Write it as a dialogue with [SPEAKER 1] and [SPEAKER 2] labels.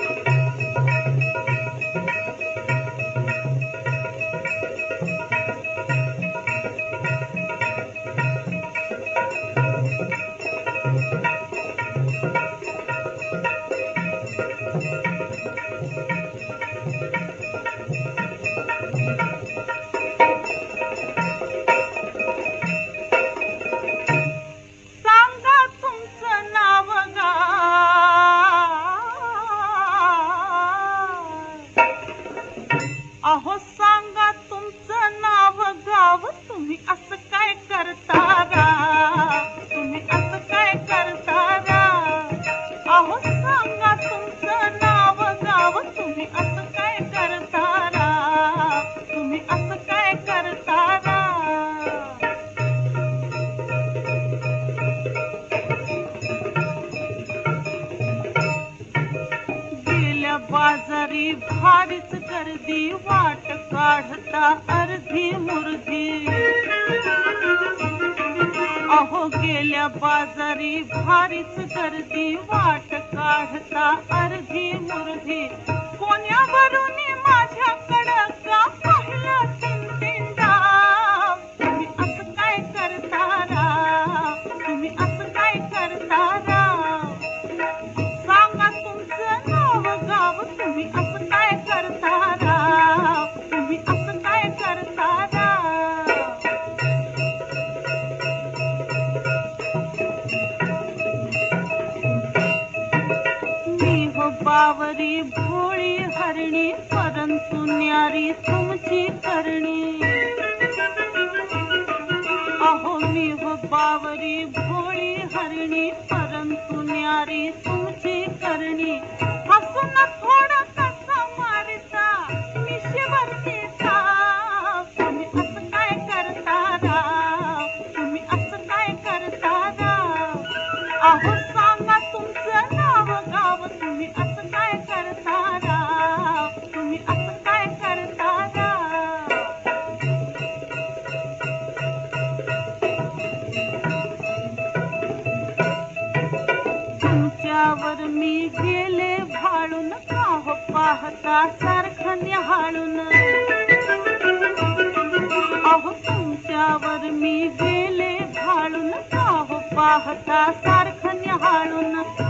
[SPEAKER 1] Thank you. बाजारी भारीच गर्दी वाट काढता अर्धी मुर्गी अहो गेल्या बाजारी भारीच गर्दी वाट काढता अर्धी मुर्गी बावरी भोळी हरणी परंतु न्यारी तुमची करणी. अहो मी हो व बावरी भोळी हरणी परंतु न्यारी तुमची करणी. तुमच्यावर मी गेले भाळून का हो पाहता सारखं निहाळून? अहो तुमच्यावर मी गेले भाळून का हो पाहता सारखं निहाळून?